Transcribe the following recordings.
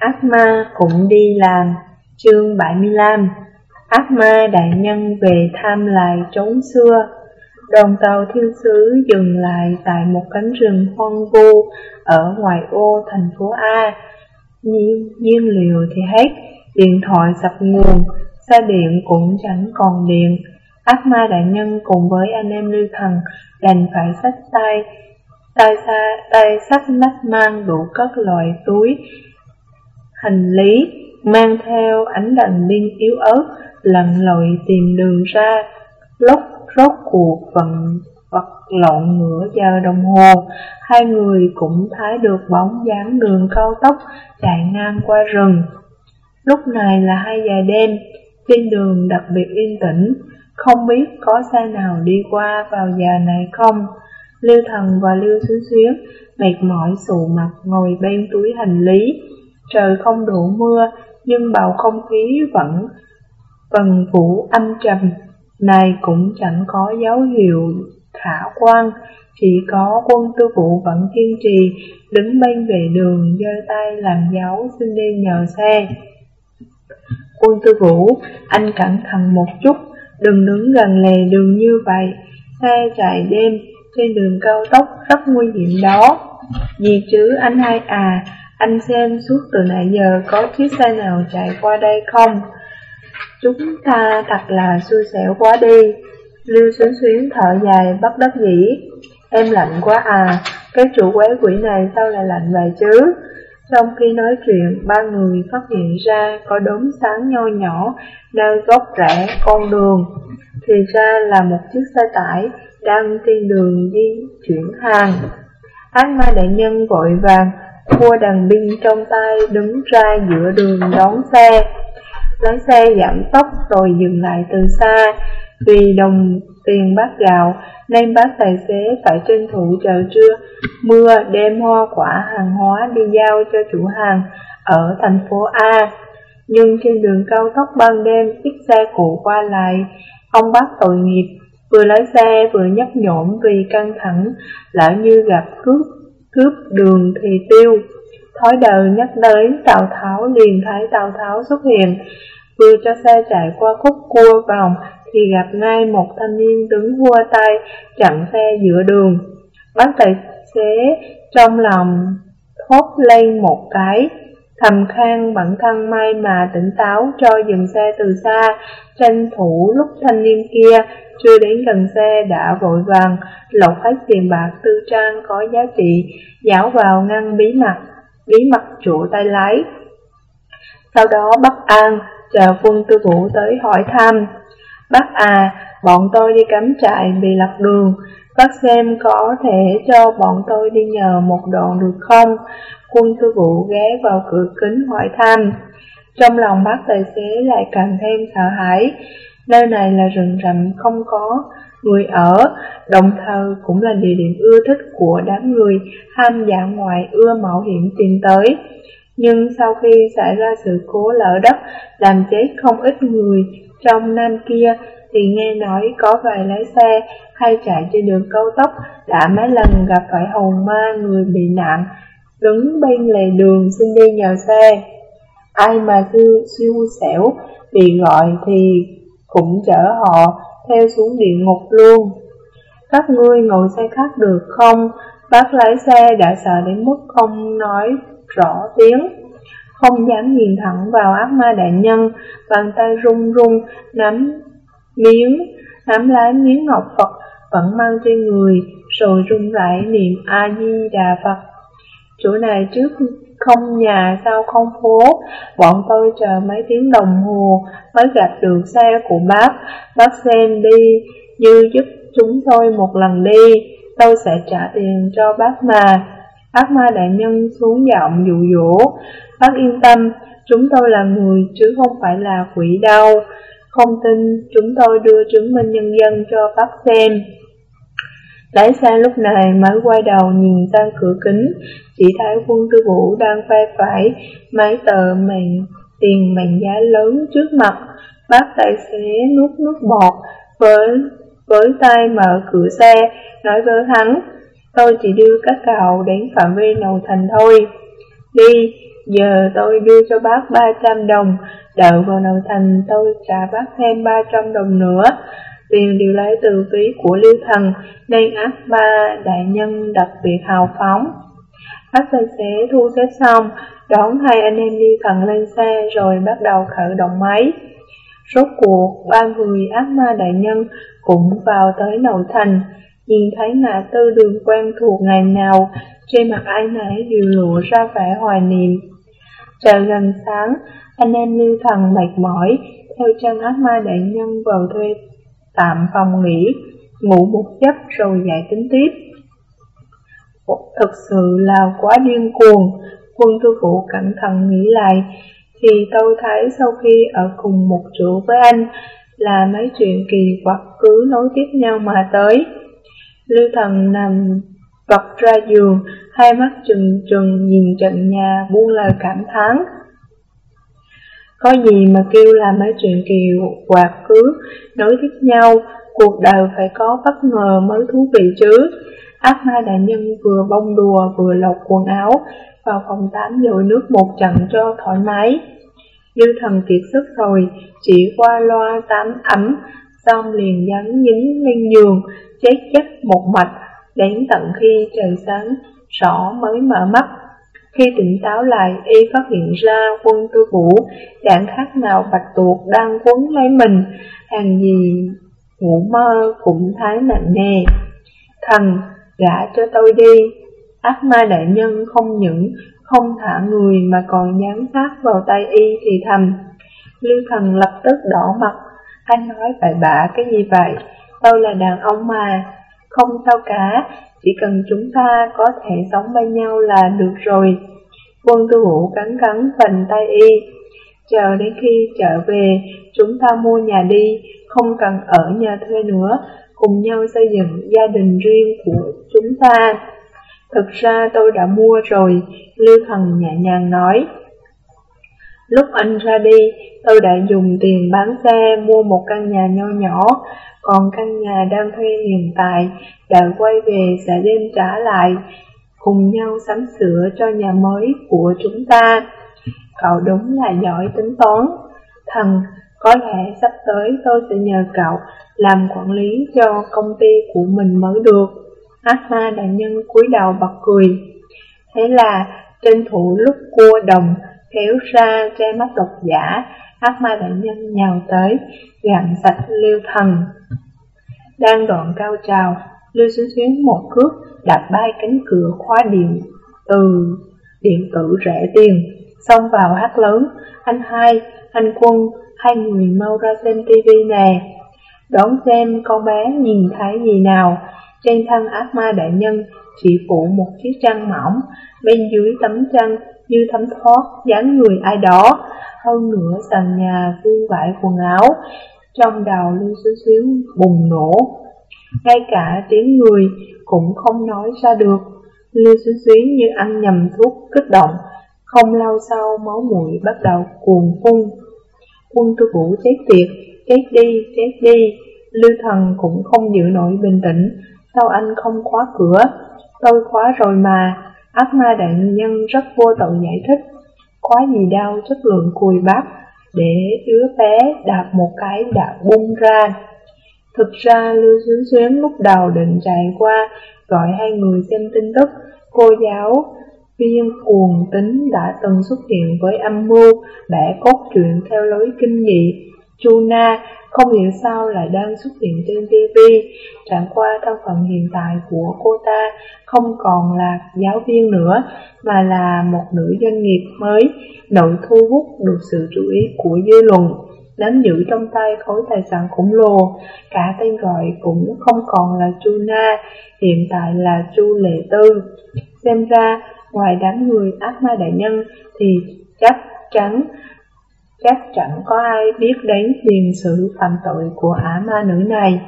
Ác ma cũng đi làm, chương 75 Ác ma đại nhân về tham lại trốn xưa. Đoàn tàu thiên sứ dừng lại tại một cánh rừng hoang vu ở ngoài ô thành phố A. Nhiên, nhiên liệu thì hết, điện thoại sập nguồn, xe điện cũng chẳng còn điện. Ác ma đại nhân cùng với anh em lưu thần đành phải sách tay tay xa tay sách nách mang đủ các loại túi hành lý, mang theo ánh đèn pin yếu ớt, lặn lội tìm đường ra lúc rốt cuộc vận vật lộn nửa giờ đồng hồ. Hai người cũng thấy được bóng dáng đường cao tốc chạy ngang qua rừng. Lúc này là hai giờ đêm, trên đường đặc biệt yên tĩnh. Không biết có xe nào đi qua vào giờ này không? Lưu Thần và Lưu Xuyến Xuyến mệt mỏi sụ mặt ngồi bên túi hành lý. Trời không đổ mưa, nhưng bầu không khí vẫn vần vũ âm trầm. Này cũng chẳng có dấu hiệu khả quan, chỉ có quân tư vụ vẫn kiên trì, đứng bên vệ đường, giơ tay làm dấu xin đi nhờ xe. Quân tư vũ, anh cẩn thận một chút, đừng đứng gần lề đường như vậy, xe chạy đêm, trên đường cao tốc rất nguy hiểm đó. Gì chứ anh hai à, anh xem suốt từ nãy giờ có chiếc xe nào chạy qua đây không? Chúng ta thật là xui xẻo quá đi. Lưu xuyến xuyến thở dài bắt đắc dĩ. Em lạnh quá à, cái chủ quái quỷ này sao lại lạnh vậy chứ? Trong khi nói chuyện, ba người phát hiện ra có đốm sáng nho nhỏ nơi góc rẽ con đường. Thì ra là một chiếc xe tải đang trên đường đi chuyển hàng. Ác ma đại nhân vội vàng, mua đàn binh trong tay đứng ra giữa đường đón xe. Lái xe giảm tốc rồi dừng lại từ xa, vì đồng tiền bát gạo nên bác tài xế phải tranh thủ chờ trưa, mưa đem hoa quả hàng hóa đi giao cho chủ hàng ở thành phố A. Nhưng trên đường cao tốc ban đêm ít xe cộ qua lại, ông bác tội nghiệp Vừa lái xe vừa nhấp nhổm vì căng thẳng, lỡ như gặp cướp, cướp đường thì tiêu. Thói đời nhắc tới Tào Tháo liền thấy Tào Tháo xuất hiện, vừa cho xe chạy qua khúc cua vòng thì gặp ngay một thanh niên đứng vua tay chặn xe giữa đường. Bác tài xế trong lòng thốt lên một cái, thầm khang bản thân may mà tỉnh táo cho dừng xe từ xa, tranh thủ lúc thanh niên kia chưa đến gần xe đã vội vàng lột hết tiền bạc tư trang có giá trị, giảo vào ngăn bí mật, bí mật chỗ tay lái. Sau đó Bắc An chờ quân tư vũ tới hỏi thăm. Bác à, bọn tôi đi cắm trại bị lạc đường, bác xem có thể cho bọn tôi đi nhờ một đoạn được không? Quân tư vụ ghé vào cửa kính hỏi thăm. Trong lòng bác tài xế lại càng thêm sợ hãi, Nơi này là rừng rậm không có người ở, đồng thời cũng là địa điểm ưa thích của đám người ham dã ngoại ưa mạo hiểm tìm tới. Nhưng sau khi xảy ra sự cố lỡ đất làm chết không ít người trong nam kia thì nghe nói có vài lái xe hay chạy trên đường cao tốc đã mấy lần gặp phải hồn ma người bị nạn đứng bên lề đường xin đi nhờ xe. Ai mà thư siêu xẻo bị gọi thì cũng chở họ theo xuống địa ngục luôn. Các ngươi ngồi xe khác được không? Bác lái xe đã sợ đến mức không nói rõ tiếng. Không dám nhìn thẳng vào ác ma đại nhân, bàn tay run run, nắm miếng, nắm lái miếng ngọc Phật vẫn mang trên người, rồi run rẩy niệm A-di-đà Phật. Chỗ này trước không nhà sau không phố, bọn tôi chờ mấy tiếng đồng hồ mới gặp được xe của bác, bác xem đi, như giúp chúng tôi một lần đi, tôi sẽ trả tiền cho bác mà. Ác ma đại nhân xuống giọng dụ dỗ, bác yên tâm, chúng tôi là người chứ không phải là quỷ đâu, không tin chúng tôi đưa chứng minh nhân dân cho bác xem. Lái xe lúc này mới quay đầu nhìn sang cửa kính, chỉ thấy quân tư vũ đang phai phải mấy tờ mệnh tiền mệnh giá lớn trước mặt. Bác tài xế nuốt nước bọt với với tay mở cửa xe, nói với hắn, tôi chỉ đưa các cậu đến phạm vi đầu thành thôi. Đi, Giờ tôi đưa cho bác 300 đồng, đợi vào nội thành tôi trả bác thêm 300 đồng nữa. Tiền đều lấy từ ví của Lưu Thần, nên ác ba đại nhân đặc biệt hào phóng. Ác tài xế thu xếp xong, đón hai anh em Lưu Thần lên xe rồi bắt đầu khởi động máy. Rốt cuộc, ba người ác ma đại nhân cũng vào tới nội thành, nhìn thấy ngã tư đường quen thuộc ngày nào, trên mặt ai nấy đều lộ ra vẻ hoài niệm. Trời gần sáng, anh em lưu thần mệt mỏi, theo chân ác ma đại nhân vào thuê tạm phòng nghỉ, ngủ một giấc rồi dậy tính tiếp. Thực sự là quá điên cuồng, quân tư phụ cẩn thận nghĩ lại, thì tôi thấy sau khi ở cùng một chỗ với anh là mấy chuyện kỳ quặc cứ nối tiếp nhau mà tới. Lưu thần nằm vật ra giường, hai mắt trừng trừng nhìn trận nhà buông lời cảm thán. Có gì mà kêu là mấy chuyện kiều quạt cứ nối tiếp nhau, cuộc đời phải có bất ngờ mới thú vị chứ. Ác ma đại nhân vừa bông đùa vừa lột quần áo, vào phòng tắm dội nước một trận cho thoải mái. Lưu thần kiệt sức rồi, chỉ qua loa tắm ấm, xong liền nhắn nhín lên giường, chết chết một mạch, đến tận khi trời sáng, rõ mới mở mắt. Khi tỉnh táo lại, y phát hiện ra quân tư vũ chẳng khác nào bạch tuộc đang quấn lấy mình, hàng gì ngủ mơ cũng thấy nặng nề. Thần, gả cho tôi đi. Ác ma đại nhân không những không thả người mà còn nhắm sát vào tay y thì thầm. Lưu thần lập tức đỏ mặt, anh nói bậy bạ cái gì vậy? Tôi là đàn ông mà, không sao cả, chỉ cần chúng ta có thể sống bên nhau là được rồi. Quân tư vũ cắn cắn phần tay y, chờ đến khi trở về, chúng ta mua nhà đi, không cần ở nhà thuê nữa, cùng nhau xây dựng gia đình riêng của chúng ta. Thực ra tôi đã mua rồi, Lưu Thần nhẹ nhàng nói. Lúc anh ra đi, tôi đã dùng tiền bán xe mua một căn nhà nho nhỏ, còn căn nhà đang thuê hiện tại, đã quay về sẽ đem trả lại, cùng nhau sắm sửa cho nhà mới của chúng ta. Cậu đúng là giỏi tính toán. Thần, có lẽ sắp tới tôi sẽ nhờ cậu làm quản lý cho công ty của mình mới được. Ác ma đại nhân cúi đầu bật cười. Thế là tranh thủ lúc cua đồng kéo ra che mắt độc giả, ác ma đại nhân nhào tới, gặm sạch liêu thần. Đang đoạn cao trào, Lưu Xuyến Xuyến một cước đạp bay cánh cửa khóa điện từ điện tử rẻ tiền, xông vào hát lớn, anh hai, anh quân, hai người mau ra xem tivi nè. Đón xem con bé nhìn thấy gì nào, trên thân ác ma đại nhân chỉ phủ một chiếc chăn mỏng, bên dưới tấm chăn như thấm thoát dáng người ai đó, hơn nữa sàn nhà vương vải quần áo, trong đầu Lưu xíu xíu bùng nổ. Ngay cả tiếng người cũng không nói ra được, Lưu xíu xíu như ăn nhầm thuốc kích động, không lâu sau máu mũi bắt đầu cuồn phun. Quân tư vũ chết tiệt, chết đi, chết đi, Lưu Thần cũng không giữ nổi bình tĩnh, sao anh không khóa cửa? Tôi khóa rồi mà, ác ma đại nhân rất vô tội giải thích. Khóa gì đau chất lượng cùi bắp, để đứa bé đạp một cái đã bung ra. Thực ra Lưu Xuyến Xuyến lúc đầu định chạy qua gọi hai người xem tin tức, cô giáo viên cuồng tính đã từng xuất hiện với âm mưu bẻ cốt truyện theo lối kinh dị. Juna không hiểu sao lại đang xuất hiện trên TV, chẳng qua thân phận hiện tại của cô ta không còn là giáo viên nữa, mà là một nữ doanh nghiệp mới, nội thu hút được sự chú ý của dư luận, nắm giữ trong tay khối tài sản khổng lồ, cả tên gọi cũng không còn là Juna, hiện tại là Chu Lệ Tư. Xem ra, ngoài đám người ác ma đại nhân thì chắc chắn chắc chẳng có ai biết đến tiền sự phạm tội của ả ma nữ này.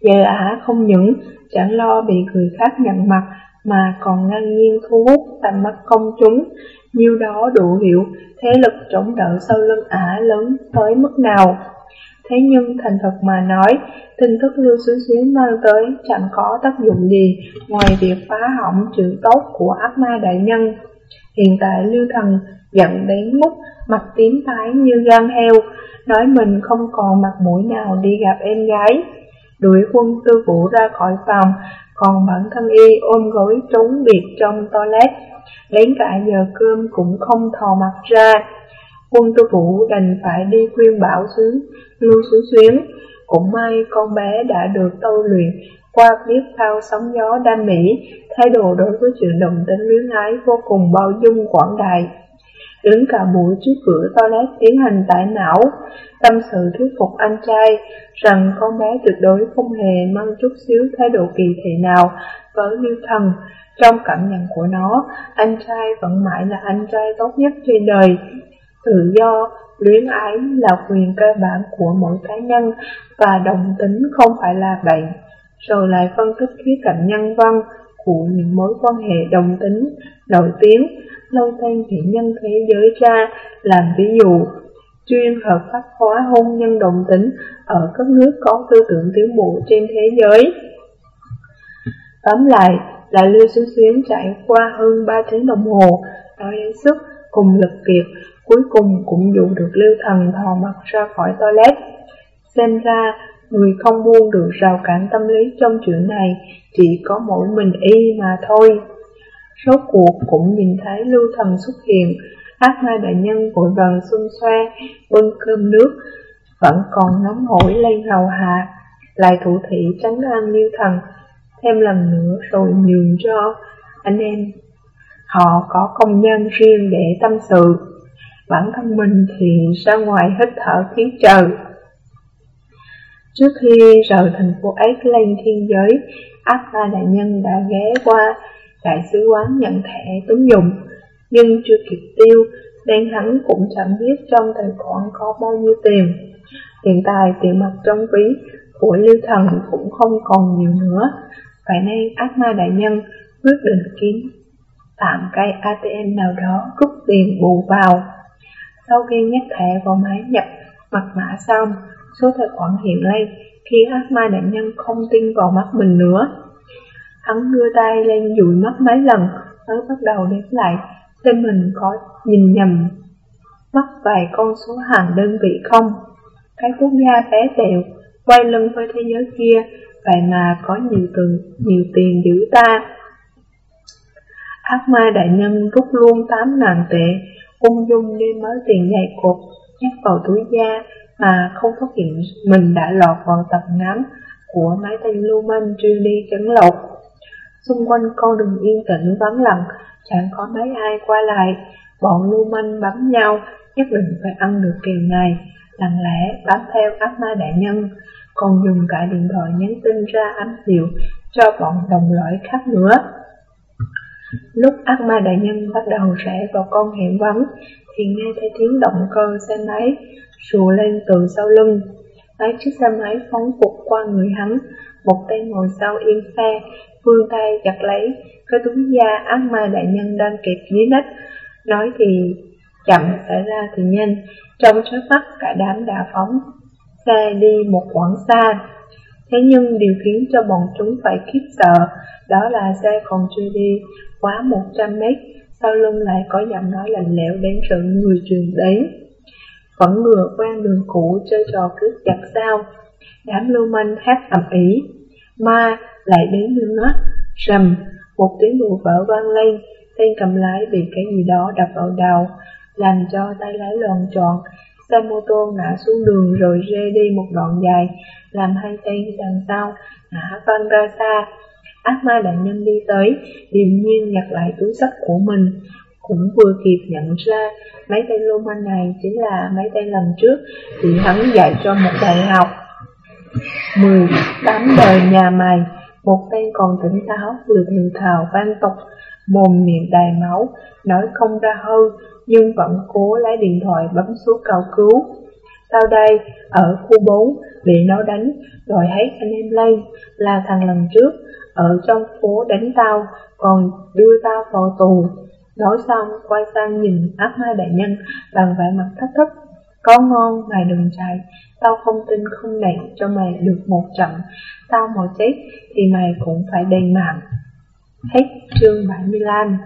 Giờ ả không những chẳng lo bị người khác nhận mặt mà còn ngang nhiên thu hút tầm mắt công chúng, nhiêu đó đủ hiểu thế lực chống đỡ sau lưng ả lớn tới mức nào. Thế nhưng thành thật mà nói, tin tức lưu xứ xuyến mang tới chẳng có tác dụng gì ngoài việc phá hỏng chữ tốt của ác ma đại nhân. Hiện tại Lưu Thần giận đến mức mặt tím tái như gan heo, nói mình không còn mặt mũi nào đi gặp em gái. Đuổi quân tư vũ ra khỏi phòng, còn bản thân y ôm gối trốn biệt trong toilet, đến cả giờ cơm cũng không thò mặt ra. Quân tư vũ đành phải đi khuyên bảo xuống, lưu xuống xuyến. Cũng may con bé đã được tôi luyện qua biết thao sóng gió đam mỹ, thái độ đối với chuyện đồng tính luyến ái vô cùng bao dung quảng đại. Đứng cả buổi trước cửa toilet tiến hành tải não, tâm sự thuyết phục anh trai rằng con bé tuyệt đối không hề mang chút xíu thái độ kỳ thị nào với Lưu Thần. Trong cảm nhận của nó, anh trai vẫn mãi là anh trai tốt nhất trên đời. Tự do, luyến ái là quyền cơ bản của mỗi cá nhân và đồng tính không phải là bệnh. Rồi lại phân tích khía cạnh nhân văn của những mối quan hệ đồng tính nổi tiếng lâu thanh thị nhân thế giới ra làm ví dụ chuyên hợp pháp hóa hôn nhân đồng tính ở các nước có tư tưởng tiến bộ trên thế giới. Tóm lại là Lưu Xuyến Xuyến trải qua hơn 3 tiếng đồng hồ, nói đến sức cùng lực kiệt, cuối cùng cũng dụ được Lưu Thần thò mặt ra khỏi toilet. Xem ra, người không buông được rào cản tâm lý trong chuyện này chỉ có mỗi mình y mà thôi. Rốt cuộc cũng nhìn thấy Lưu Thần xuất hiện, ác ma đại nhân vội vàng xung xoe, bưng cơm nước, vẫn còn nóng hổi lên hầu hạ, lại thủ thị tránh an Lưu Thần, thêm lần nữa rồi nhường cho anh em. Họ có công nhân riêng để tâm sự, bản thân mình thì ra ngoài hít thở khí trời. Trước khi rời thành phố ấy lên thiên giới, ác ma đại nhân đã ghé qua đại sứ quán nhận thẻ tín dụng, nhưng chưa kịp tiêu, nên hắn cũng chẳng biết trong tài khoản có bao nhiêu tiền. Hiện tại tiền mặt trong ví của Lưu Thần cũng không còn nhiều nữa, vậy nên ác ma đại nhân quyết định kiếm tạm cây ATM nào đó rút tiền bù vào. Sau khi nhắc thẻ vào máy nhập mật mã xong, số tài khoản hiện lên khiến ác ma đại nhân không tin vào mắt mình nữa. Hắn đưa tay lên dụi mắt mấy lần, mới bắt đầu đếm lại, xem mình có nhìn nhầm mắt vài con số hàng đơn vị không. Cái quốc gia bé tẹo, quay lưng với thế giới kia, vậy mà có nhiều từ, nhiều tiền giữ ta. Ác ma đại nhân rút luôn 8 ngàn tệ, ung dung đem mới tiền dày cột, nhét vào túi da, mà không phát hiện mình đã lọt vào tập ngắm của máy tay lưu manh truyền đi chấn lột. Xung quanh con đường yên tĩnh vắng lặng, chẳng có mấy ai qua lại, bọn lưu manh bám nhau, nhất định phải ăn được kèo này, lặng lẽ bám theo ác ma đại nhân, còn dùng cả điện thoại nhắn tin ra ám hiệu cho bọn đồng lõi khác nữa. Lúc ác ma đại nhân bắt đầu rẽ vào con hẻm vắng, thì nghe thấy tiếng động cơ xe máy sùa lên từ sau lưng. Mấy chiếc xe máy phóng vụt qua người hắn, một tay ngồi sau yên xe, vươn tay chặt lấy cái túi da ác ma đại nhân đang kẹp dưới đất. Nói thì chậm, xảy ra thì nhanh, trong chớp mắt cả đám đã phóng xe đi một quãng xa. Thế nhưng điều khiến cho bọn chúng phải khiếp sợ, đó là xe còn chưa đi quá 100 mét, sau lưng lại có giọng nói lạnh lẽo đến sự người truyền đến. Vẫn ngừa quen đường cũ chơi trò cướp chặt sao, đám lưu manh hát ầm ý, ma lại đến nữa, rầm, một tiếng đùa vỡ vang lên, tên cầm lái bị cái gì đó đập vào đầu, làm cho tay lái loạn tròn, xe mô tô ngã xuống đường rồi rê đi một đoạn dài, làm hai tay đằng sau ngã văng ra xa. Ác ma đại nhân đi tới, điềm nhiên nhặt lại túi sách của mình, cũng vừa kịp nhận ra mấy tay lô manh này chính là mấy tay lần trước bị hắn dạy cho một đại học. Mười tám đời nhà mày, một tay còn tỉnh táo vừa thiều thào vang tục, mồm miệng đầy máu, nói không ra hơi, nhưng vẫn cố lấy điện thoại bấm số cầu cứu. Sau đây, ở khu 4, bị nó đánh, gọi hết anh em lên, là thằng lần trước, ở trong phố đánh tao, còn đưa tao vào tù. Nói xong, quay sang nhìn ác ma đại nhân bằng vẻ mặt thách thức. Có ngon, mày đừng chạy, tao không tin không đẩy cho mày được một trận, tao mà chết thì mày cũng phải đền mạng. Hết chương 75